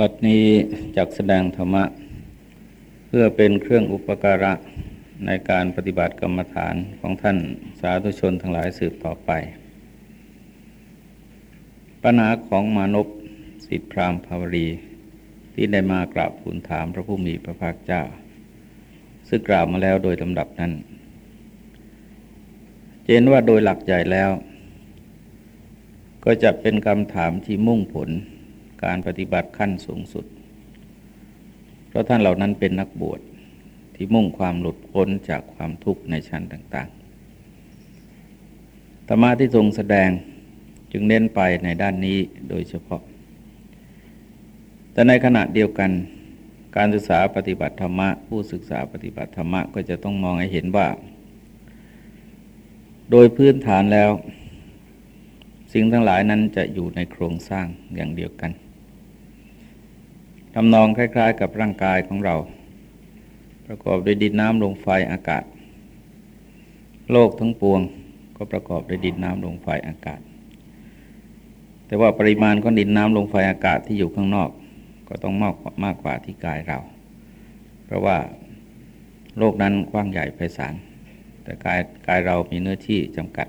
บัดนี้จักแสดงธรรมะ เพื่อเป็นเครื่องอุปการะในการปฏิบัติกรรมฐานของท่านสาธุชนทั้งหลายสืบต่อไป ปัญหาของมานพสิทธิพรามภาวรีที่ได้มากราบทูลถามพระผู้มีพระภาคเจ้า ซึ่งกล่าวมาแล้วโดยลำดับนั้น เจนว่าโดยหลักใหญ่แล้ว ก็จะเป็นคำถามที่มุ่งผล การปฏิบัติขั้นสูงสุด เพราะท่านเหล่านั้นเป็นนักบวชที่มุ่งความหลุดพ้นจากความทุกข์ในชั้นต่าง ๆ ธรรมะที่ทรงแสดงจึงเน้นไปในด้านนี้โดยเฉพาะ แต่ในขณะเดียวกัน การศึกษาปฏิบัติธรรมะ ผู้ศึกษาปฏิบัติธรรมะก็จะต้องมองให้เห็นว่า โดยพื้นฐานแล้ว สิ่งทั้งหลายนั้นจะอยู่ในโครงสร้างอย่างเดียวกัน ทำนองคล้าย ๆ กับร่างกายของเรา ประกอบด้วยดินน้ำลมไฟอากาศ โลกทั้งปวงก็ประกอบด้วยดินน้ำลมไฟอากาศ แต่ว่าปริมาณของดินน้ำลมไฟอากาศที่อยู่ข้างนอก ก็ต้องมากมากกว่าที่กายเรา เพราะว่าโลกนั้นกว้างใหญ่ไพศาลแต่กายกายเรามีเนื้อที่จำกัด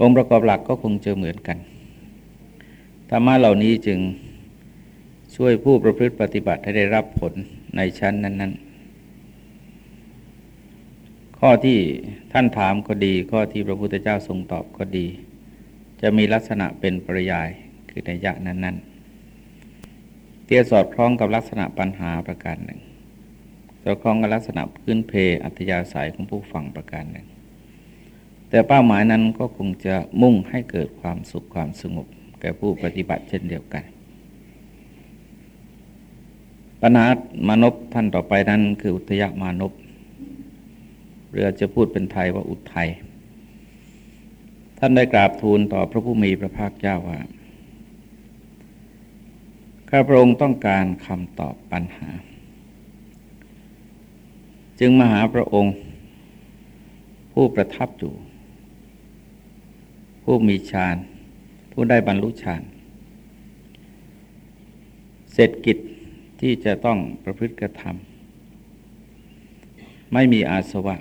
องค์ประกอบหลักก็คงจะเหมือนกันธรรมะเหล่านี้จึง ช่วยผู้ประพฤติปฏิบัติให้ได้รับผลในชั้นนั้น ๆ ข้อที่ท่านถามก็ดี ข้อที่พระพุทธเจ้าทรงตอบก็ดี จะมีลักษณะเป็นปริยายคือในยะนั้น ๆเตียสอดคล้องกับลักษณะปัญหาประการหนึ่ง สอดคล้องกับลักษณะพื้นเพอัธยาศัยของผู้ฟังประการหนึ่ง แต่เป้าหมายนั้นก็คงจะมุ่งให้เกิดความสุขความสงบแก่ผู้ปฏิบัติเช่นเดียวกัน ปัญหามานพท่านต่อไปนั้นคืออุทยมานพเรือจะพูดเป็นไทยว่าอุทัยท่านได้กราบทูลต่อพระผู้มีพระภาคเจ้าว่าข้าพระองค์ต้องการคำตอบปัญหา จึงมาหาพระองค์ผู้ประทับอยู่ ผู้มีฌานผู้ได้บรรลุฌาน เสร็จกิจ ที่จะต้องประพฤติกระทำไม่มีอาสวะ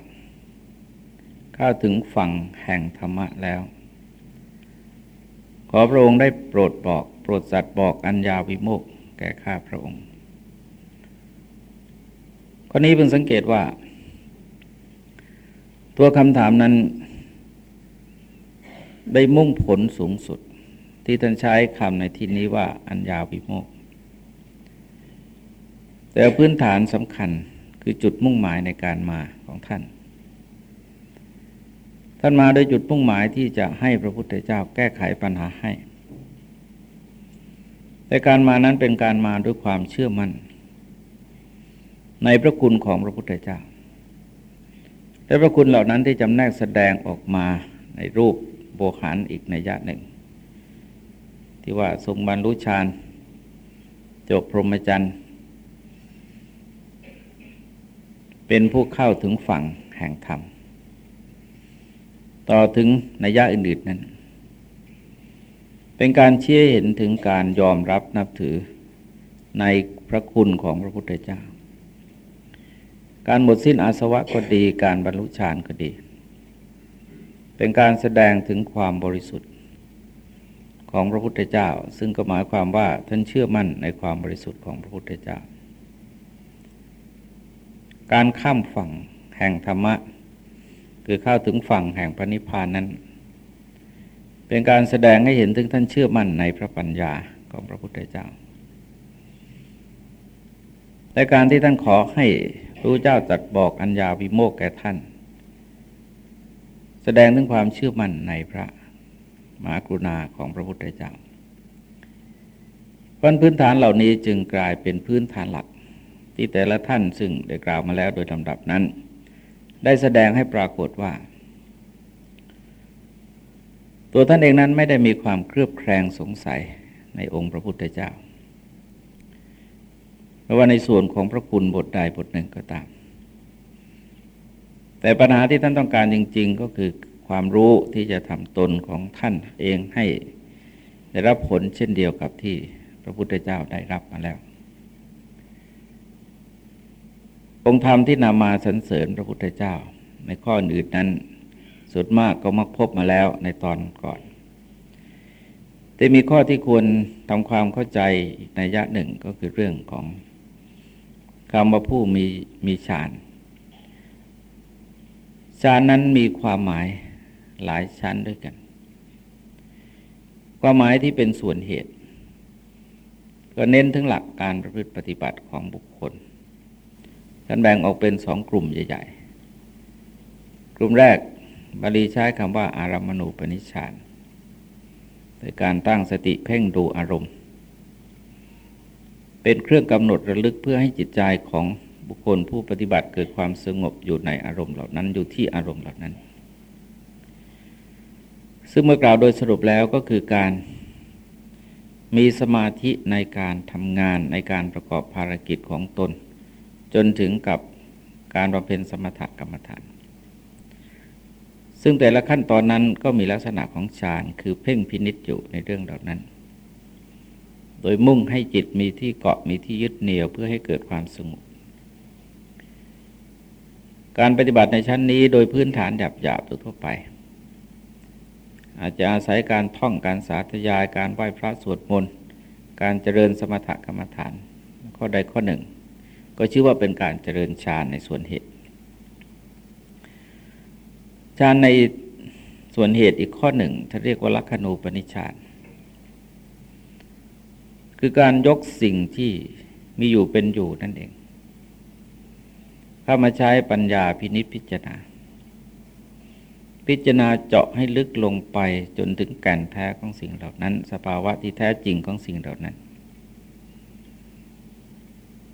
เข้าถึงฝั่งแห่งธรรมะแล้ว ขอพระองค์ได้โปรดบอก โปรดสัตว์บอกอัญญาวิโมกแก่ข้าพระองค์ข้อนี้เพิ่งสังเกตว่า ตัวคำถามนั้น ได้มุ่งผลสูงสุด ที่ท่านใช้คำในที่นี้ว่าอัญญาวิโมก แต่พื้นฐานสำคัญคือจุดมุ่งหมายในการมาของท่าน ท่านมาโดยจุดมุ่งหมายที่จะให้พระพุทธเจ้าแก้ไขปัญหาให้ แต่การมานั้นเป็นการมาด้วยความเชื่อมั่น ในพระคุณของพระพุทธเจ้า และพระคุณเหล่านั้นที่จำแนกแสดงออกมาในรูปโบหารอีกในยะหนึ่ง ที่ว่าทรงบรรลุฌานจบพรหมจรรย์ เป็นผู้เข้าถึงฝั่งแห่งธรรม ต่อถึงนัยยะอื่นๆนั้น เป็นการเชี่ยเห็นถึงการยอมรับนับถือในพระคุณของพระพุทธเจ้า การหมดสิ้นอาสวะก็ดี การบรรลุฌานก็ดี เป็นการแสดงถึงความบริสุทธิ์ของพระพุทธเจ้า ซึ่งก็หมายความว่าท่านเชื่อมั่นในความบริสุทธิ์ของพระพุทธเจ้า การข้ามฝั่งแห่งธรรมะ คือเข้าถึงฝั่งแห่งพระนิพพานนั้น เป็นการแสดงให้เห็นถึงท่านเชื่อมั่นในพระปัญญาของพระพุทธเจ้า แต่การที่ท่านขอให้รู้เจ้าจัดบอกอัญญาวิโมกแก่ท่าน แสดงถึงความเชื่อมั่นในพระมหากรุณาของพระพุทธเจ้าพื้นฐานเหล่านี้จึงกลายเป็นพื้นฐานหลัก ที่แต่ละท่านซึ่งได้กล่าวมาแล้วโดยลำดับนั้น ได้แสดงให้ปรากฏว่า ตัวท่านเองนั้นไม่ได้มีความเครือบแคลงสงสัยในองค์พระพุทธเจ้าไม่ว่าในส่วนของพระคุณบทใดบทหนึ่งก็ตาม แต่ปัญหาที่ท่านต้องการจริง ๆ ก็คือความรู้ที่จะทำตนของท่านเองให้ได้รับผลเช่นเดียวกับที่พระพุทธเจ้าได้รับมาแล้ว องค์ธรรมที่นำมาสรรเสริญพระพุทธเจ้า ในข้ออื่นนั้นสุดมากก็มักพบมาแล้วในตอนก่อน แต่มีข้อที่ควรทำความเข้าใจอีกในยะหนึ่งก็คือเรื่องของคำว่าผู้มีมีฌานฌานนั้นมีความหมายหลายชั้นด้วยกัน ความหมายที่เป็นส่วนเหตุ ก็เน้นถึงหลักการประพฤติปฏิบัติของบุค คลกันแบ่งออกเป็นสองกลุ่มใหญ่ ๆ กลุ่มแรกบาลีใช้คำว่าอารามณูปนิชฌานโดยการตั้งสติเพ่งดูอารมณ์ เป็นเครื่องกำหนดระลึกเพื่อให้จิตใจของบุคคลผู้ปฏิบัติเกิดความสงบอยู่ในอารมณ์เหล่านั้นอยู่ที่อารมณ์เหล่านั้น ซึ่งเมื่อกล่าวโดยสรุปแล้วก็คือการมีสมาธิในการทำงานในการประกอบภารกิจของตน จนถึงกับการบำเพ็ญสมถกรรมฐาน ซึ่งแต่ละขั้นตอนนั้นก็มีลักษณะของฌานคือเพ่งพินิจอยู่ในเรื่องเหล่านั้น โดยมุ่งให้จิตมีที่เกาะมีที่ยึดเหนี่ยวเพื่อให้เกิดความสงบการปฏิบัติในชั้นนี้โดยพื้นฐานหยาบๆทั่วไป อาจจะอาศัยการท่องการสาธยายการไหว้พระสวดมนต์การเจริญสมถกรรมฐาน ข้อใดข้อหนึ่ง ก็ชื่อว่าเป็นการเจริญฌานในส่วนเหตุฌานในส่วนเหตุอีกข้อหนึ่งท่านเรียกว่าลักขณูปนิชานคือการยกสิ่งที่มีอยู่เป็นอยู่นั่นเอง เข้ามาใช้ปัญญาพินิจพิจารณา พิจารณาเจาะให้ลึกลงไปจนถึงแก่นแท้ของสิ่งเหล่านั้น สภาวะที่แท้จริงของสิ่งเหล่านั้น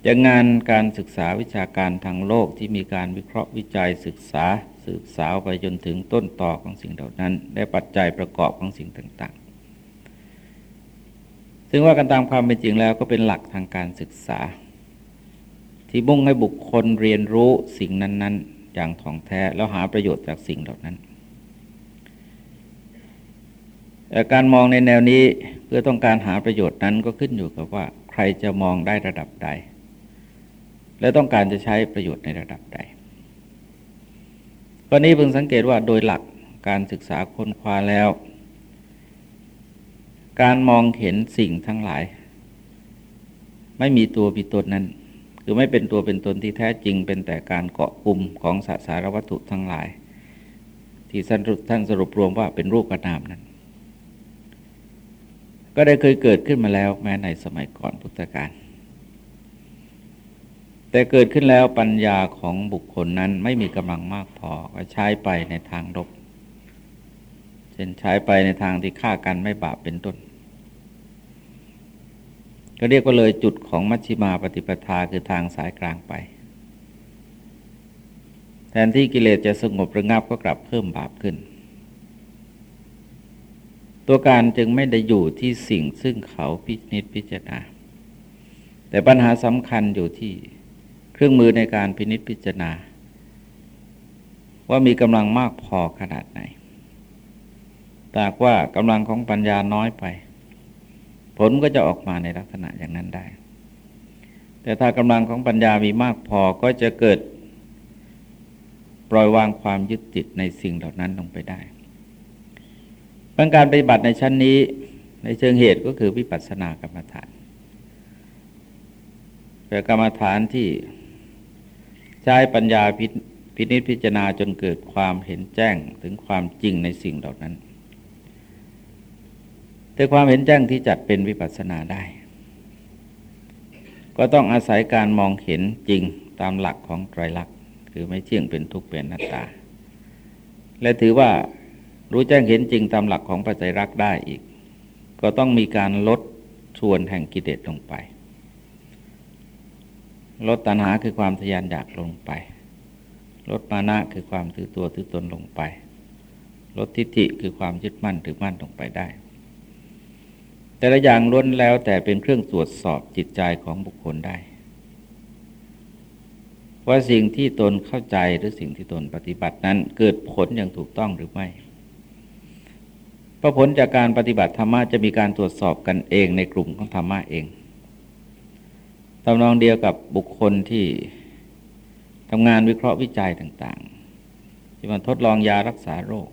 จะงานการศึกษาวิชาการทางโลกที่มีการวิเคราะห์วิจัยศึกษา สืบสาวไปจนถึงต้นต่อของสิ่งเหล่านั้น และปัจจัยประกอบของสิ่งต่างๆ ซึ่งว่ากันตามความเป็นจริงแล้วก็เป็นหลักทางการศึกษา ที่มุ่งให้บุคคลเรียนรู้สิ่งนั้น ๆ อย่างท่องแท้แล้วหาประโยชน์จากสิ่งเหล่านั้นแต่การมองในแนวนี้เพื่อต้องการหาประโยชน์นั้นก็ขึ้นอยู่กับว่าใครจะมองได้ระดับใด และต้องการจะใช้ประโยชน์ในระดับใดตอนนี้เพิ่งสังเกตว่าโดยหลักการศึกษาค้นคว้าแล้ว การมองเห็นสิ่งทั้งหลาย ไม่มีตัวมีตนนั้น คือไม่เป็นตัวเป็นตนที่แท้จริง เป็นแต่การเกาะกลุ่มของสสารวัตถุทั้งหลาย ที่สรุปท่านสรุปรวมว่าเป็นรูปกระนามนั้น ก็ได้เคยเกิดขึ้นมาแล้วแม้ในสมัยก่อนพุทธกาล แต่เกิดขึ้นแล้วปัญญาของบุคคลนั้นไม่มีกำลังมากพอก็ใช้ไปในทางรบเช่นใช้ไปในทางที่ฆ่ากันไม่บาปเป็นต้น ก็เรียกว่าเลยจุดของมัชฌิมาปฏิปทาคือทางสายกลางไป แทนที่กิเลสจะสงบระงับก็กลับเพิ่มบาปขึ้น ตัวการจึงไม่ได้อยู่ที่สิ่งซึ่งเขาพิจิตพิจารณาแต่ปัญหาสำคัญอยู่ที่ เครื่องมือในการพินิจพิจารณา ว่ามีกำลังมากพอขนาดไหนแต่ว่ากำลังของปัญญาน้อยไป ผลก็จะออกมาในลักษณะอย่างนั้นได้ แต่ถ้ากำลังของปัญญามีมากพอก็จะเกิด ปล่อยวางความยึดติดในสิ่งเหล่านั้นลงไปได้การปฏิบัติในชั้นนี้ ในเชิงเหตุก็คือวิปัสสนากรรมฐานเป็นกรรมฐานที่ ใช้ปัญญาพินิจพิจารณาจนเกิดความเห็นแจ้งถึงความจริงในสิ่งเหล่านั้น แต่ความเห็นแจ้งที่จัดเป็นวิปัสสนาได้ ก็ต้องอาศัยการมองเห็นจริงตามหลักของไตรลักษณ์คือไม่เที่ยงเป็นทุกข์เป็นนัตตา และถือว่ารู้แจ้งเห็นจริงตามหลักของปัจจัยรักได้อีก ก็ต้องมีการลดชวนแห่งกิเลสลงไป ลดตัณหาคือความทยานอยากลงไป ลดมานะคือความถือตัวถือตนลงไป ลดทิฏฐิคือความยึดมั่นถือมั่นลงไปได้ แต่ละอย่างล้วนแล้วแต่เป็นเครื่องตรวจสอบจิตใจของบุคคลได้ ว่าสิ่งที่ตนเข้าใจหรือสิ่งที่ตนปฏิบัตินั้นเกิดผลอย่างถูกต้องหรือไม่พระผลจากการปฏิบัติธรรมะจะมีการตรวจสอบกันเองในกลุ่มของธรรมะเอง ตำนองเดียวกับบุคคลที่ทำงานวิเคราะห์วิจัยต่างๆ ที่มันทดลองยารักษาโรค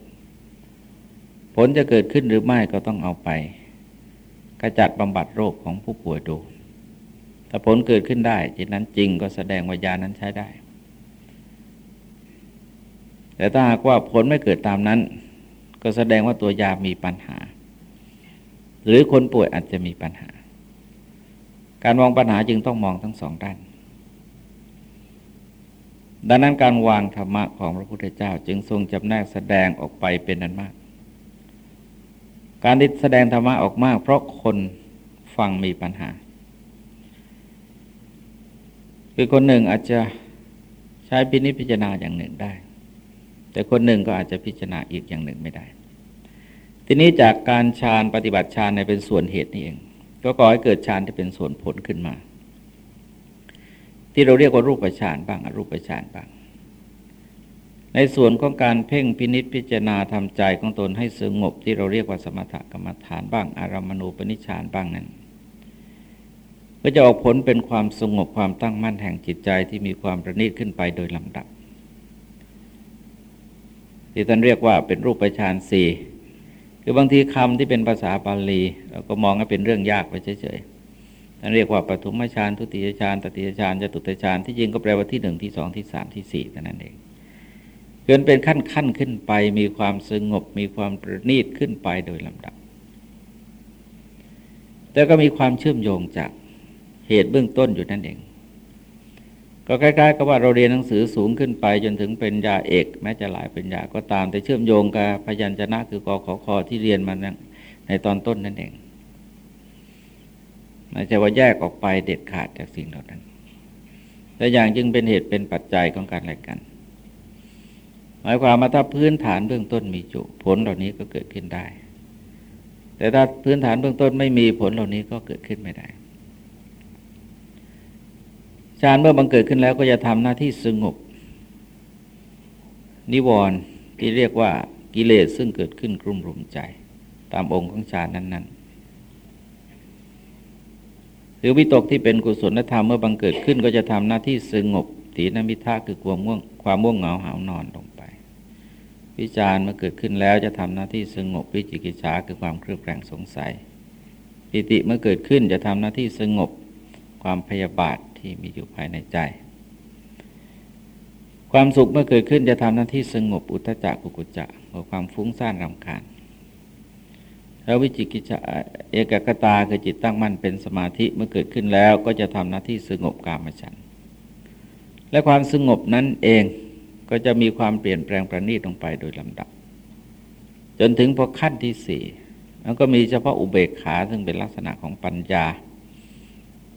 ผลจะเกิดขึ้นหรือไม่ก็ต้องเอาไปกระจัดบำบัดโรคของผู้ป่วยดู ถ้าผลเกิดขึ้นได้จิตนั้นจริงก็แสดงว่ายานั้นใช้ได้ แต่ถ้าหากว่าผลไม่เกิดตามนั้น ก็แสดงว่าตัวยามีปัญหา หรือคนป่วยอาจจะมีปัญหา การมองปัญหาจึงต้องมองทั้งสองด้าน ดังนั้นการวางธรรมะของพระพุทธเจ้าจึงทรงจำแนกแสดงออกไปเป็นนั้นมาก การที่แสดงธรรมะออกมาก เพราะคนฟังมีปัญหา คือคนหนึ่งอาจจะใช้พินิจพิจารณาอย่างหนึ่งได้ แต่คนหนึ่งก็อาจจะพิจารณาอีกอย่างหนึ่งไม่ได้ ทีนี้จากการฌานปฏิบัติฌานในเป็นส่วนเหตุนี่เอง ก็ก่อให้เกิดฌานที่เป็นส่วนผลขึ้นมา ที่เราเรียกว่ารูปฌานบ้างอรูปฌานบ้าง ในส่วนของการเพ่งพินิษพิจารณาทำใจของตนให้สงบที่เราเรียกว่าสมถกรรมฐานบ้างอารามณูปนิชานบ้างนั้นก็จะออกผลเป็นความสงบความตั้งมั่นแห่งจิตใจที่มีความประณีตขึ้นไปโดยลำดับที่ท่านเรียกว่าเป็นรูปฌานสี่ คือบางทีคำที่เป็นภาษาบาลีเราก็มองว่าเป็นเรื่องยากไปเฉยท่นเรียกว่าปฐมฌานทุติยฌานตติยฌานจตุตฌานที่จริงก็แปลว่าที่หนึ่งที่สองที่สามที่สี่แต่นั้นเองเกินเป็นขั้นขั้นขึ้นไปมีความสงบ มีความประณีตขึ้นไปโดยลำดับ แต่ก็มีความเชื่อมโยงจากเหตุเบื้องต้นอยู่นั่นเอง ก็คล้ายๆกับว่าเราเรียนหนังสือสูงขึ้นไปจนถึงเป็นยาเอก แม้จะหลายเป็นยาก็ตาม แต่เชื่อมโยงกับพยัญชนะคือกอขอคอที่เรียนมาในตอนต้นนั่นเองไม่ใช่ว่าแยกออกไปเด็ดขาดจากสิ่งเหล่านั้น แต่อย่างจึงเป็นเหตุเป็นปัจจัยของการอะไรกัน หมายความว่าถ้าพื้นฐานเบื้องต้นมีจุผลเหล่านี้ก็เกิดขึ้นได้ แต่ถ้าพื้นฐานเบื้องต้นไม่มีผลเหล่านี้ก็เกิดขึ้นไม่ได้ ฌานเมื่อบังเกิดขึ้นแล้วก็จะทำหน้าที่สงบ นิวรณ์ที่เรียกว่ากิเลสซึ่งเกิดขึ้นกลุ่มรุมใจ ตามองค์ของฌานนั้นหรือวิตกที่เป็นกุศลธรรมเมื่อบังเกิดขึ้นก็จะทำหน้าที่สงบตีนมิทะคือความม่วงความม่วงเหงาหานอนลงไป วิจารเมื่อเกิดขึ้นแล้วจะทำหน้าที่สงบวิจิกิจฉาคือความเครือบแคลงสงสัยปิติเมื่อเกิดขึ้นจะทำหน้าที่สงบความพยาบาท ที่มีอยู่ภายในใจ ความสุขเมื่อเกิดขึ้นจะทำหน้าที่สงบอุทจักกุกุจักความฟุ้งซ่านรำคาญแล้ววิจิกิจเอกกตาคือจิตตั้งมั่นเป็นสมาธิเมื่อเกิดขึ้นแล้วก็จะทำหน้าที่สงบกามฉันและความสงบนั้นเองก็จะมีความเปลี่ยนแปลงประณีตลงไปโดยลำดับ จนถึงพอขั้นที่สี่แล้วก็มีเฉพาะอุเบกขาซึ่งเป็นลักษณะของปัญญา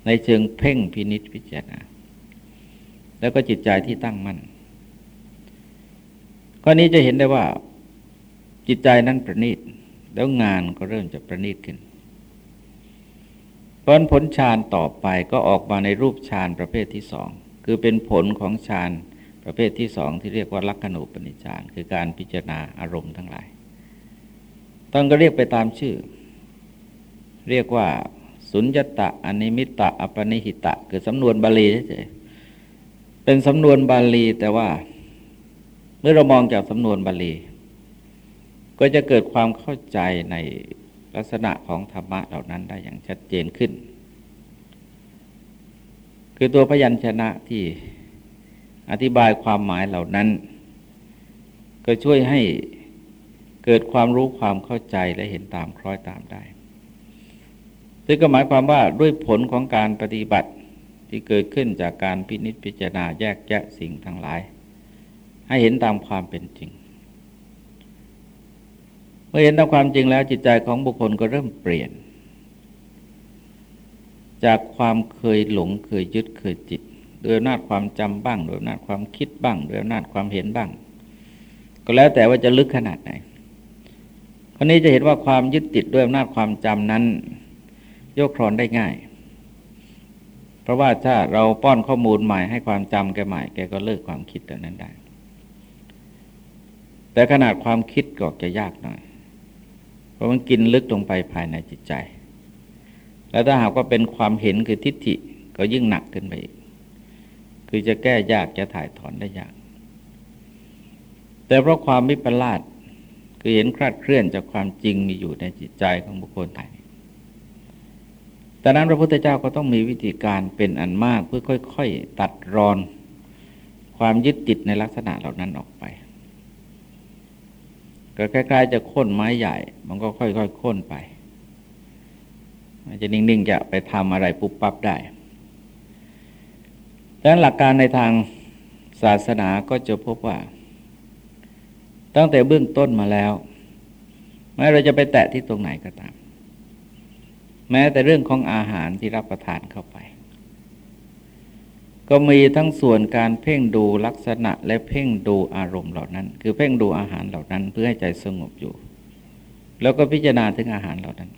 ในเชิงเพ่งพินิษพิจารณาแล้วก็จิตใจที่ตั้งมั่นข้อนี้จะเห็นได้ว่าจิตใจนั้นประณีต แล้วงานก็เริ่มจะประณีตขึ้นผลผลฌานต่อไปก็ออกมาในรูปฌานประเภทที่สองคือเป็นผลของฌานประเภทที่สองที่เรียกว่าลักขณูปนิฌานคือการพิจารณาอารมณ์ทั้งหลายต้องก็เรียกไปตามชื่อ เรียกว่า สุญญตะอนิมิตะอปนิหิตะ คือสำนวนบาลีเฉยเป็นสำนวนบาลีแต่ว่า เมื่อเรามองจากสำนวนบาลี ก็จะเกิดความเข้าใจในลักษณะของธรรมะเหล่านั้นได้อย่างชัดเจนขึ้น คือตัวพยัญชนะที่อธิบายความหมายเหล่านั้น ก็ช่วยให้เกิดความรู้ความเข้าใจและเห็นตามคล้อยตามได้ ซึ่งก็หมายความว่าด้วยผลของการปฏิบัติที่เกิดขึ้นจากการพินิจพิจารณาแยกแยะสิ่งทั้งหลาย ให้เห็นตามความเป็นจริง เมื่อเห็นตามความจริงแล้วจิตใจของบุคคลก็เริ่มเปลี่ยน จากความเคยหลงเคยยึดเคยจิตโดยอำนาจความจำบ้างโดยอำนาจความคิดบ้างโดยอำนาจความเห็นบ้าง ก็แล้วแต่ว่าจะลึกขนาดไหนคราวนี้จะเห็นว่าความยึดติดด้วยอำนาจความจำนั้น โยกครอนได้ง่าย เพราะว่าถ้าเราป้อนข้อมูลใหม่ให้ความจำแกใหม่แกก็เลิกความคิดแต่นั้นได้ แต่ขนาดความคิดก็จะยากหน่อย เพราะมันกินลึกลงไปภายในจิตใจ แล้วถ้าหากว่าเป็นความเห็นคือทิฏฐิก็ยิ่งหนักขึ้นไปอีก คือจะแก้ยากจะถ่ายถอนได้ยาก แต่เพราะความมิปลาดคือเห็นคลาดเคลื่อนจากความจริงมีอยู่ในจิตใจของบุคคลไทย แต่นั้นพระพุทธเจ้าก็ต้องมีวิธีการเป็นอันมากเพื่อค่อยๆ ตัดรอน ความยึดติดในลักษณะเหล่านั้นออกไปก็คล้ายๆจะโค่นไม้ใหญ่ มันก็ค่อยๆโค่นไปมันจะนิ่งๆจะไปทำอะไรปุ๊บปั๊บได้ดังนั้นหลักการในทางศาสนาก็จะพบว่า ตั้งแต่เบื้องต้นมาแล้วแม้เราจะไปแตะที่ตรงไหนก็ตาม แม้แต่เรื่องของอาหารที่รับประทานเข้าไป ก็มีทั้งส่วนการเพ่งดูลักษณะและเพ่งดูอารมณ์เหล่านั้น คือเพ่งดูอาหารเหล่านั้น เพื่อให้ใจสงบอยู่ แล้วก็พิจารณาถึงอาหารเหล่านั้น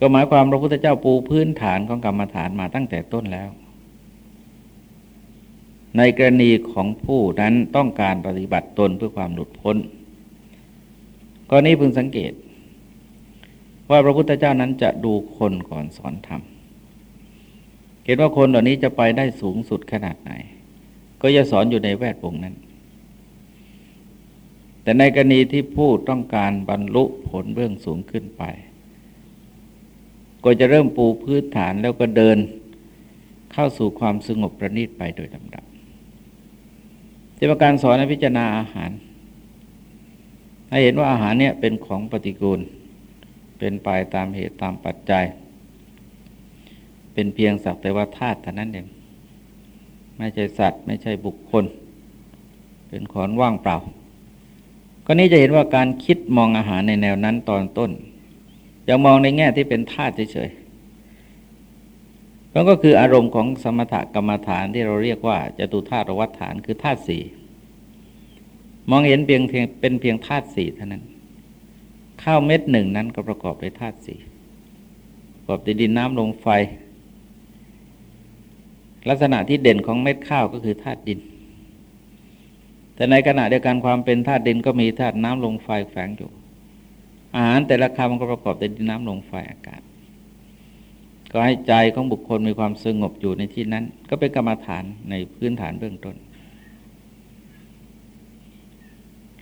ก็หมายความพระพุทธเจ้าปูพื้นฐานของกรรมฐานมาตั้งแต่ต้นแล้ว ในกรณีของผู้นั้นต้องการปฏิบัติตนเพื่อความหลุดพ้นกรณีพึงสังเกต ว่าพระพุทธเจ้านั้นจะดูคนก่อนสอนธรรมเห็นว่าคนเหล่านี้จะไปได้สูงสุดขนาดไหน ก็จะสอนอยู่ในแวดวงนั้น แต่ในกรณีที่ผู้ต้องการบรรลุผลเบื้องสูงขึ้นไป ก็จะเริ่มปูพื้นฐานแล้วก็เดินเข้าสู่ความสงบประณีตไปโดยลำดับจะเป็นการสอนในพิจารณาอาหาร ให้เห็นว่าอาหารเนี่ยเป็นของปฏิกูล เป็นไปตามเหตุตามปัจจัย เป็นเพียงสักแต่ว่าธาตุเท่านั้นเองไม่ใช่สัตว์ ไม่ใช่บุคคล เป็นของว่างเปล่า ก็นี้จะเห็นว่าการคิดมองอาหารในแนวนั้นตอนต้นจะมองในแง่ที่เป็นธาตุเฉยๆนั่นก็คืออารมณ์ของสมถกรรมฐานที่เราเรียกว่าจตุธาตุวัฏฐานคือธาตุสี่มองเห็นเพียงเป็นเพียงธาตุสี่เท่านั้น ข้าวเม็ดหนึ่งนั้นก็ประกอบด้วยธาตุสี่ประกอบด้วยดินน้ำลมไฟ ลักษณะที่เด่นของเม็ดข้าวก็คือธาตุดิน แต่ในขณะเดียวกันความเป็นธาตุดินก็มีธาตุน้ำลมไฟแฝงอยู่ อาหารแต่ละคำมันก็ประกอบด้วยดินน้ำลมไฟอากาศก็ให้ใจของบุคคลมีความสงบอยู่ในที่นั้น ก็เป็นกรรมฐานในพื้นฐานเบื้องต้น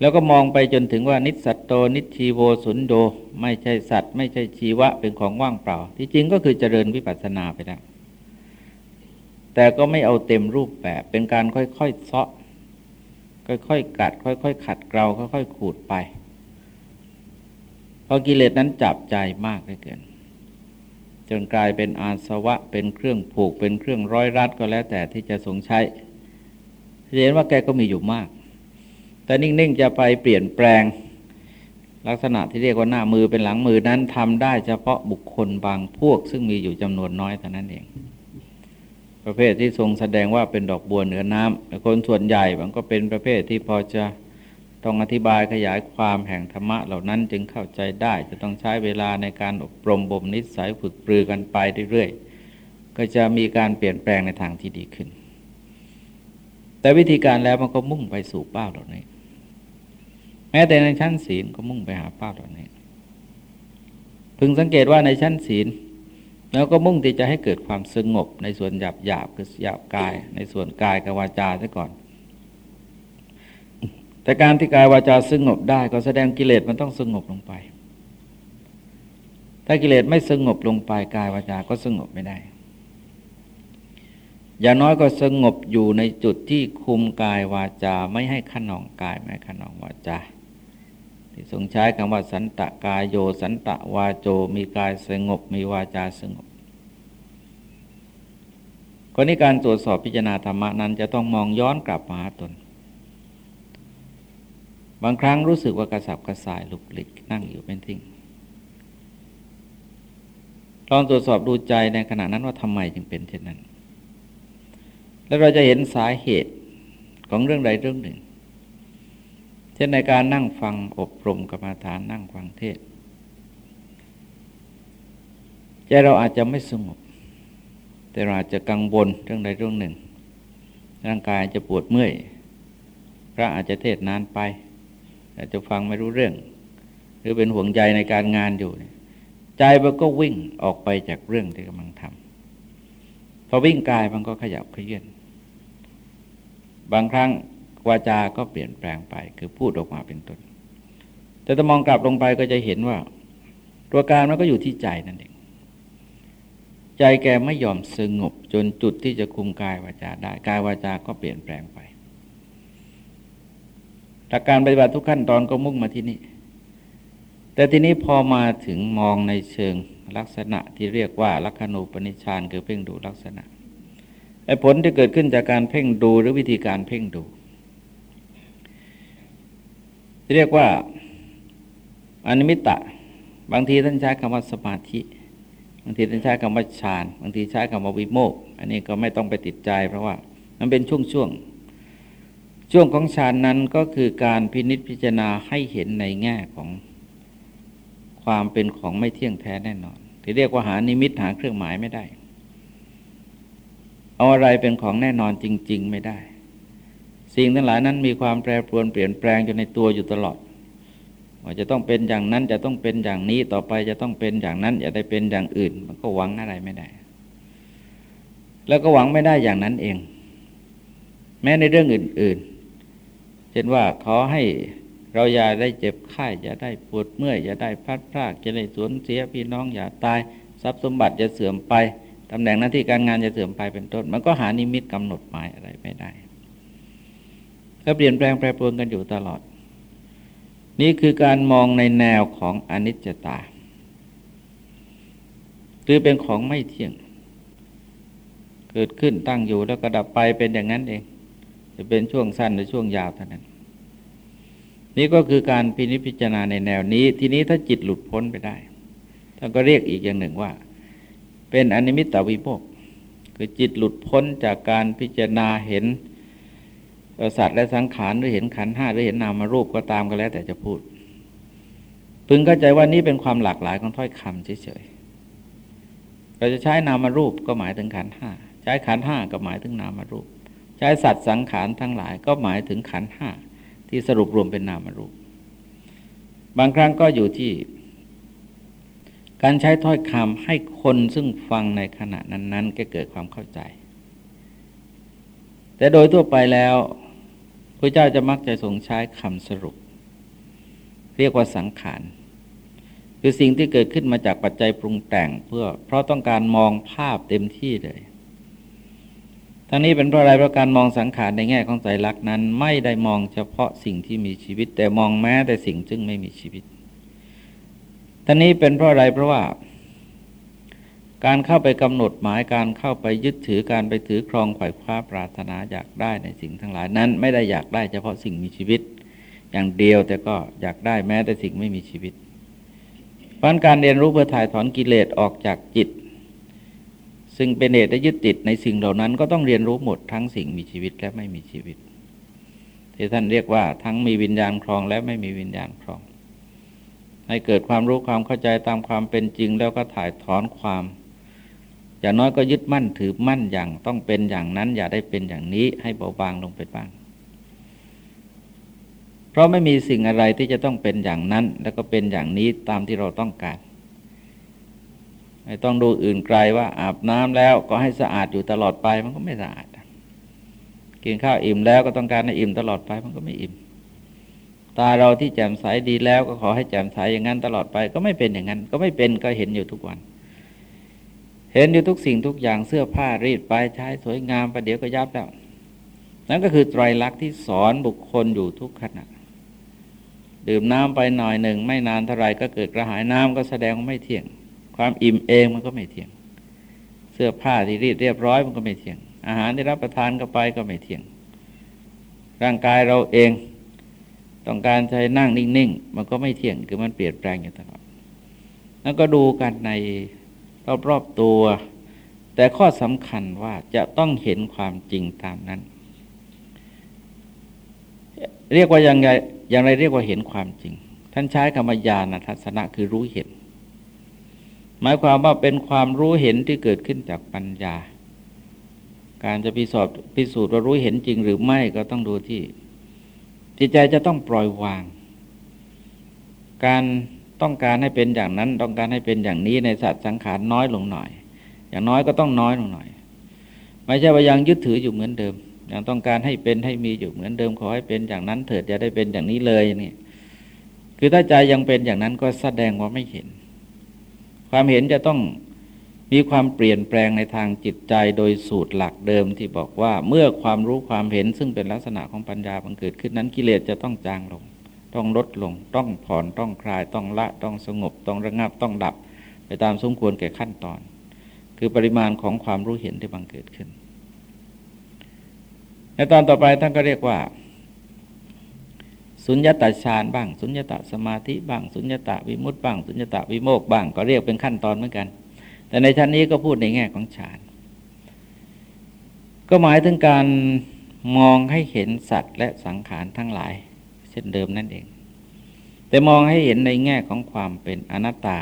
แล้วก็มองไปจนถึงว่านิสัตโตนิชีโวสุนโด ไม่ใช่สัตว์ ไม่ใช่ชีวะเป็นของว่างเปล่า ที่จริงก็คือเจริญวิปัสสนาไปแล้วแต่ก็ไม่เอาเต็มรูปแบบ เป็นการค่อยๆเซาะค่อยๆกัด ค่อยๆขัดเกลาค่อย ๆ ขูดไปเพราะกิเลสนั้นจับใจมากเลยเกิน จนกลายเป็นอาสวะเป็นเครื่องผูกเป็นเครื่องร้อยรัดก็แล้วแต่ที่จะทรงใช้เห็นว่าแกก็มีอยู่มาก แต่นิ่งๆจะไปเปลี่ยนแปลง ลักษณะที่เรียกว่าหน้ามือเป็นหลังมือนั้นทำได้เฉพาะบุคคลบางพวก ซึ่งมีอยู่จำนวนน้อยเท่านั้นเอง ประเภทที่ทรงแสดงว่าเป็นดอกบัวเหนือน้ำคนส่วนใหญ่มันก็เป็นประเภทที่พอจะต้องอธิบายขยายความแห่งธรรมะเหล่านั้นจึงเข้าใจได้ จะต้องใช้เวลาในการอบรมบ่มนิสัยฝึกปรือกันไปเรื่อยๆ ก็จะมีการเปลี่ยนแปลงในทางที่ดีขึ้น แต่วิธีการแล้วมันก็มุ่งไปสู่เป้าเหล่านี้ ม้แต่ในชั้นศีลก็มุ่งไปหาเป้าเหล่านี้พึงสังเกตว่าในชั้นศีลแล้วก็มุ่งที่จะให้เกิดความสงบในส่วนหยาบหยาบคือหยาบกาย ในส่วนกายกับวาจาซะก่อน แต่การที่กายวาจาสงบได้ก็แสดงกิเลสมันต้องสงบลงไป ถ้ากิเลสไม่สงบลงไปกายวาจาก็สงบไม่ได้ อย่างน้อยก็สงบอยู่ในจุดที่คุมกายวาจาไม่ให้ขนองกายไม่ขนองวาจา ที่ทรงใช้คำว่าสันตะกายโยสันตะวาโจมีกายสงบ มีวาจาสงบคนนี้การตรวจสอบพิจารณาธรรมะนั้นจะต้องมองย้อนกลับมาตน บางครั้งรู้สึกว่ากระสับกระส่ายหลุกหลิกนั่งอยู่เป็นทิ้งลองตรวจสอบดูใจในขณะนั้นว่าทำไมจึงเป็นเช่นนั้น แล้วเราจะเห็นสาเหตุของเรื่องใดเรื่องหนึ่ง เช่นในการนั่งฟังอบรมกรรมฐานนั่งฟังเทศ ใจเราอาจจะไม่สงบ แต่เราอาจจะกังวลเรื่องใดเรื่องหนึ่ง ร่างกายจะปวดเมื่อย พระอาจจะเทศนานไป อาจจะฟังไม่รู้เรื่อง หรือเป็นห่วงใยในการงานอยู่ ใจมันก็วิ่งออกไปจากเรื่องที่กำลังทำพอวิ่งกายมันก็ขยับขยื่นบางครั้ง วาจาก็เปลี่ยนแปลงไป คือพูดออกมาเป็นต้น แต่ถ้ามองกลับลงไปก็จะเห็นว่า ตัวการมันก็อยู่ที่ใจนั่นเองใจแกไม่ยอมสงบจนจุดที่จะคุมกายวาจาได้กายวาจาก็เปลี่ยนแปลงไปหลักการปฏิบัติทุกขั้นตอนก็มุ่งมาที่นี่ แต่ทีนี้พอมาถึงมองในเชิงลักษณะที่เรียกว่าลักขณูปนิชานคือเพ่งดูลักษณะไอ้ผลที่เกิดขึ้นจากการเพ่งดูหรือวิธีการเพ่งดู เรียกว่าอนิมิตะ บางทีท่านใช้คำว่าสมาธิ บางทีท่านใช้คำว่าฌาน บางทีใช้คำว่าวิโมก อันนี้ก็ไม่ต้องไปติดใจ เพราะว่ามันเป็นช่วงช่วงช่วงของฌานนั้นก็คือการพินิษพิจารณาให้เห็นในแง่ของความเป็นของไม่เที่ยงแท้แน่นอน ที่เรียกว่าหานิมิตหาเครื่องหมายไม่ได้ เอาอะไรเป็นของแน่นอนจริง ๆ ไม่ได้ สิ่งทั้งหลายนั้นมีความแปรปรวนเปลี่ยนแปลงอยู่ในตัวอยู่ตลอดว่าจะต้องเป็นอย่างนั้นจะต้องเป็นอย่างนี้ต่อไปจะต้องเป็นอย่างนั้นอย่าได้เป็นอย่างอื่น มันก็หวังอะไรไม่ได้ แล้วก็หวังไม่ได้อย่างนั้นเอง แม้ในเรื่องอื่น ๆ เช่นว่าขอให้เราอย่าได้เจ็บไข้อย่าได้ปวดเมื่อยอย่าได้พัดพลากจะได้สูญเสียพี่น้องอย่าตาย ทรัพย์สมบัติจะเสื่อมไปตำแหน่งหน้าที่การงานจะเสื่อมไปเป็นต้น มันก็หานิมิตกำหนดหมายอะไรไม่ได้ ก็เปลี่ยนแปลงแปรปรวนกันอยู่ตลอด นี่คือการมองในแนวของอนิจจตาหรือเป็นของไม่เที่ยง เกิดขึ้นตั้งอยู่แล้วก็ดับไปเป็นอย่างนั้นเอง จะเป็นช่วงสั้นหรือช่วงยาวเท่านั้น นี่ก็คือการพินิจพิจารณาในแนวนี้ ทีนี้ถ้าจิตหลุดพ้นไปได้ท่านก็เรียกอีกอย่างหนึ่งว่า เป็นอนิมิตตวิโมกคือจิตหลุดพ้นจากการพิจารณาเห็น สัตว์และสังขารหรือเห็นขันห้าหรือเห็นนามารูปก็ตามก็แล้ว แต่จะพูด พึงเข้าใจว่านี่เป็นความหลากหลายของถ้อยคำเฉยๆเราจะใช้นามารูปก็หมายถึงขันห้าใช้ขันห้าก็หมายถึงนามารูป ใช้สัตว์สังขารทั้งหลายก็หมายถึงขันห้าที่สรุปรวมเป็นนามารูป บางครั้งก็อยู่ที่ การใช้ถ้อยคำให้คนซึ่งฟังในขณะนั้นๆก็เกิดความเข้าใจแต่โดยทั่วไปแล้ว พระเจ้าจะมักจะทรงใช้คำสรุป เรียกว่าสังขารคือสิ่งที่เกิดขึ้นมาจากปัจจัยปรุงแต่งเพื่อเพราะต้องการมองภาพเต็มที่เลยทั้งนี้เป็นเพราะอะไรเพราะการมองสังขารในแง่ของใจรักนั้น ไม่ได้มองเฉพาะสิ่งที่มีชีวิต แต่มองแม้แต่สิ่งซึ่งไม่มีชีวิตทั้งนี้เป็นเพราะอะไรเพราะว่า การเข้าไปกำหนดหมายการเข้าไปยึดถือการไปถือครองไขว่คว้าปรารถนาอยากได้ในสิ่งทั้งหลายนั้น ไม่ได้อยากได้เฉพาะสิ่งมีชีวิต อย่างเดียวแต่ก็อยากได้แม้แต่สิ่งไม่มีชีวิตเพราะการเรียนรู้เพื่อถ่ายถอนกิเลสออกจากจิต ซึ่งเป็นเหตุได้ยึดติดในสิ่งเหล่านั้น ก็ต้องเรียนรู้หมดทั้งสิ่งมีชีวิตและไม่มีชีวิต ที่ท่านเรียกว่าทั้งมีวิญญาณครองและไม่มีวิญญาณครอง ให้เกิดความรู้ความเข้าใจตามความเป็นจริงแล้วก็ถ่ายถอนความ อย่างน้อยก็ยึดมั่นถือมั่นอย่างต้องเป็นอย่างนั้น อย่าได้เป็นอย่างนี้ให้เบาบางลงไปบ้าง เพราะไม่มีสิ่งอะไรที่จะต้องเป็นอย่างนั้น แล้วก็เป็นอย่างนี้ตามที่เราต้องการไม่ต้องดูอื่นไกลว่าอาบน้ำแล้วก็ให้สะอาดอยู่ตลอดไปมันก็ไม่สะอาด กินข้าวอิ่มแล้วก็ต้องการให้อิ่มตลอดไปมันก็ไม่อิ่ม ตาเราที่แจ่มใสดีแล้วก็ขอให้แจ่มใสอย่างนั้นตลอดไป ก็ไม่เป็นอย่างนั้น ก็ไม่เป็นก็เห็นอยู่ทุกวัน เห็นอยู่ทุกสิ่งทุกอย่างเสื้อผ้ารีดไปใช้สวยงามประเดี๋ยวก็ยับแล้วนั่นก็คือไตรลักษณ์ที่สอนบุคคลอยู่ทุกขณะ ดื่มน้ำไปหน่อยหนึ่ง ไม่นานเท่าไรก็เกิดกระหายน้ำก็แสดงว่าไม่เที่ยง ความอิ่มเองมันก็ไม่เที่ยง เสื้อผ้าที่รีดเรียบร้อยมันก็ไม่เที่ยง อาหารที่รับประทานก็ไปก็ไม่เที่ยง ร่างกายเราเองต้องการใช้นั่งนิ่งๆ มันก็ไม่เที่ยงคือมันเปลี่ยนแปลงอยู่ตลอดแล้วก็ดูกันใน รอบๆตัว แต่ข้อสำคัญว่าจะต้องเห็นความจริงตามนั้น เรียกว่าอย่างไรอย่างไรเรียกว่าเห็นความจริง ท่านใช้คำญาณทัศนะคือรู้เห็น หมายความว่าเป็นความรู้เห็นที่เกิดขึ้นจากปัญญา การจะพิสูจน์พิสูจน์ว่ารู้เห็นจริงหรือไม่ก็ต้องดูที่จิตใจจะต้องปล่อยวาง การ ต้องการให้เป็นอย่างนั้น ต้องการให้เป็นอย่างนี้ในสัตว์สังขารน้อยลงหน่อย อย่างน้อยก็ต้องน้อยลงหน่อย ไม่ใช่ว่ายังยึดถืออยู่เหมือนเดิมยังต้องการให้เป็นให้มีอยู่เหมือนเดิมขอให้เป็นอย่างนั้น เถิดจะได้เป็นอย่างนี้เลยนี่คือถ้าใจยังเป็นอย่างนั้นก็แสดงว่าไม่เห็น ความเห็นจะต้องมีความเปลี่ยนแปลงในทางจิตใจโดยสูตรหลักเดิมที่บอกว่าเมื่อความรู้ความเห็นซึ่งเป็นลักษณะของปัญญาบังเกิดขึ้นนั้นกิเลสจะต้องจางลง ต้องลดลง ต้องผ่อนต้องคลายต้องละต้องสงบ ต้องระงับต้องดับ ไปตามสมควรแก่ขั้นตอน คือปริมาณของความรู้เห็นที่บังเกิดขึ้น ในตอนต่อไปท่านก็เรียกว่าสุญญตาฌานบ้าง สุญญตาสมาธิบ้าง สุญญตาวิมุตติบ้าง สุญญตาวิโมกบ้าง ก็เรียกเป็นขั้นตอนเหมือนกัน แต่ในชั้นนี้ก็พูดในแง่ของฌาน ก็หมายถึงการมองให้เห็นสัตว์และสังขารทั้งหลาย ช่นเดิมนั่นเอง แต่มองให้เห็นในแง่ของความเป็นอนัตตา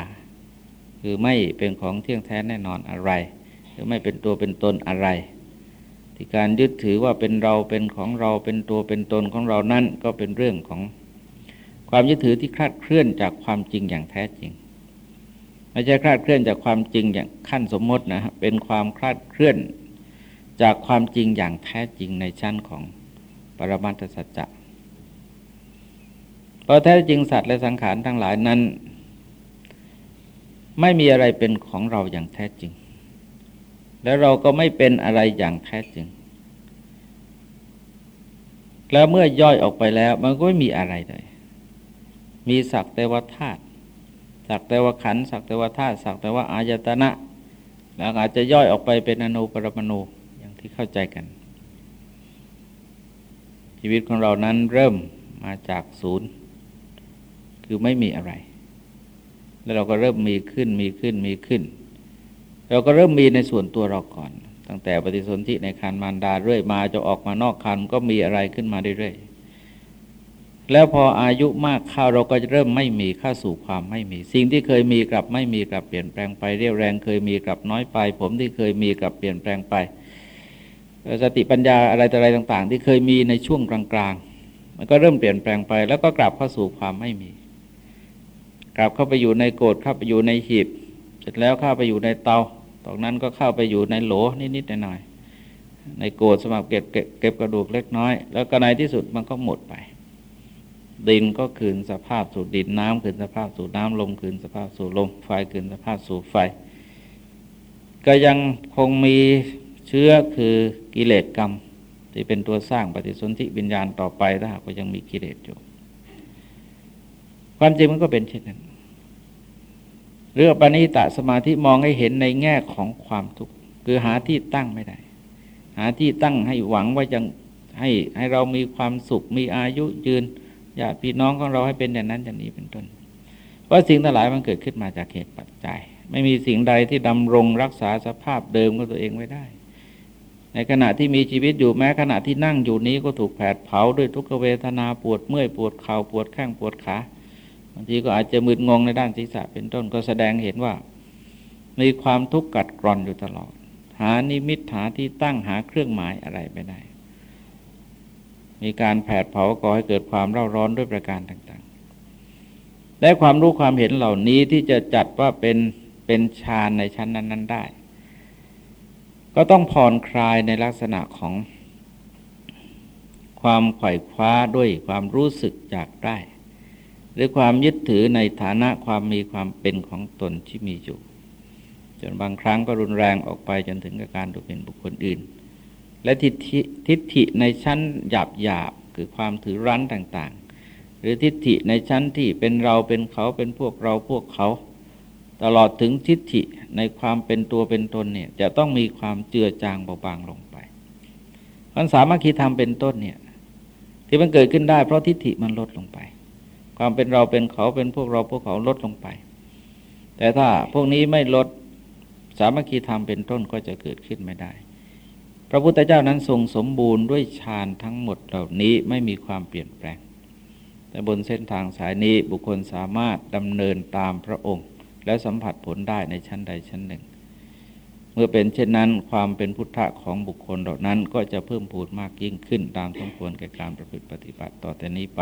คือไม่เป็นของเที่ยงแท้แน่นอนอะไร หรือไม่เป็นตัวเป็นตนอะไร ที่การยึดถือว่าเป็นเราเป็นของเราเป็นตัวเป็นตนของเรานั่นก็เป็นเรื่องของความยึดถือที่คลาดเคลื่อนจากความจริงอย่างแท้จริงไม่ใช่คลาดเคลื่อนจากความจริงอย่างขั้นสมมตินะฮะเป็นความคลาดเคลื่อนจากความจริงอย่างแท้จริงในชั้นของปรมัตถสัจจะ เพราะแท้จริงสัตว์และสังขารทั้งหลายนั้น ไม่มีอะไรเป็นของเราอย่างแท้จริง แล้วเราก็ไม่เป็นอะไรอย่างแท้จริง แล้วเมื่อย่อยออกไปแล้วมันก็ไม่มีอะไรเลยมีสักแต่ว่าธาตุสักแต่ว่าขันสักแต่ว่าธาตุสักแต่ว่าอายตนะ แล้วอาจจะย่อยออกไปเป็นอนุปรมาณูอย่างที่เข้าใจกัน ชีวิตของเรานั้นเริ่มมาจากศูนย์ คือไม่มีอะไร แล้วเราก็เริ่มมีขึ้นมีขึ้นมีขึ้น เราก็เริ่มมีในส่วนตัวเราก่อน ตั้งแต่ปฏิสนธิในคันมารดาเรื่อยมาจะออกมานอกคันก็มีอะไรขึ้นมาเรื่อยแล้วพออายุมากเข้าเราก็จะเริ่มไม่มีเข้าสู่ความไม่มี สิ่งที่เคยมีกลับไม่มีกลับเปลี่ยนแปลงไปเรียวแรงเคยมีกลับน้อยไป ผมที่เคยมีกลับเปลี่ยนแปลงไปสติปัญญาอะไรต่ออะไรต่าง ๆ ที่เคยมีในช่วงกลางๆ มันก็เริ่มเปลี่ยนแปลงไป แล้วก็กลับเข้าสู่ความไม่มี กลับเข้าไปอยู่ในโกดเข้าไปอยู่ในหีบ เสร็จแล้วเข้าไปอยู่ในเตาตรงนั้นก็เข้าไปอยู่ในโหลนิดๆหน่อยๆในโกดสำหรับเก็บเก็บกระดูกเล็กน้อย แล้วก็ในที่สุดมันก็หมดไป ดินก็คืนสภาพสู่ดินน้ำคืนสภาพสู่น้ำลมคืนสภาพสู่ลมไฟคืนสภาพสู่ไฟ ก็ยังคงมีเชื้อคือกิเลสกรรม ที่เป็นตัวสร้างปฏิสนธิวิญญาณต่อไปถ้าหากว่ายังมีกิเลสอยู่ ความจริงมันก็เป็นเช่นนั้นเรื่องปณิตะสมาธิมองให้เห็นในแง่ของความทุกข์คือหาที่ตั้งไม่ได้ หาที่ตั้งให้หวังว่าจะให้ให้เรามีความสุขมีอายุยืนญาติพี่น้องของเราให้เป็นอย่างนั้นอย่างนี้เป็นต้น เพราะสิ่งทั้งหลายมันเกิดขึ้นมาจากเหตุปัจจัย ไม่มีสิ่งใดที่ดำรงรักษาสภาพเดิมของตัวเองไว้ได้ ในขณะที่มีชีวิตอยู่แม้ขณะที่นั่งอยู่นี้ก็ถูกแผดเผาด้วยทุกขเวทนาปวดเมื่อยปวดเข่าปวดแข้งปวดขา บางทีก็อาจจะมึนงงในด้านศีรษะเป็นต้นก็แสดงเห็นว่า มีความทุกข์กัดกร่อนอยู่ตลอด หานิมิตหาที่ตั้งหาเครื่องหมายอะไรไม่ได้ มีการแผดเผาก่อให้เกิดความเร่าร้อนด้วยประการต่างๆ และความรู้ความเห็นเหล่านี้ที่จะจัดว่าเป็นเป็นฌานในชั้นนั้น ๆได้ ก็ต้องผ่อนคลายในลักษณะของความไขว่คว้าด้วยความรู้สึกจากได้ หรือความยึดถือในฐานะความมีความเป็นของตนที่มีอยู่ จนบางครั้งก็รุนแรงออกไปจนถึงกับการดูเป็นบุคคลอื่น และทิฏฐิทิฏฐิในชั้นหยาบหยาบคือความถือรั้นต่างๆ หรือทิฏฐิในชั้นที่เป็นเราเป็นเขาเป็นพวกเราพวกเขา ตลอดถึงทิฏฐิในความเป็นตัวเป็นตนเนี่ยจะต้องมีความเจือจางเบาบางลงไปมันสามารถคิดทำเป็นต้นเนี่ยที่มันเกิดขึ้นได้เพราะทิฏฐิมันลดลงไป ความเป็นเราเป็นเขาเป็นพวกเราพวกเขาลดลงไป แต่ถ้าพวกนี้ไม่ลดสามัคคีธรรมเป็นต้นก็จะเกิดขึ้นไม่ได้ พระพุทธเจ้านั้นทรงสมบูรณ์ด้วยฌานทั้งหมดเหล่านี้ไม่มีความเปลี่ยนแปลง แต่บนเส้นทางสายนี้บุคคลสามารถดำเนินตามพระองค์ และสัมผัสผลได้ในชั้นใดชั้นหนึ่ง เมื่อเป็นเช่นนั้นความเป็นพุทธะของบุคคลเหล่านั้นก็จะเพิ่มพูนมากยิ่งขึ้นตามสมควรแก่การประพฤติปฏิบัติต่อแต่นี้ไป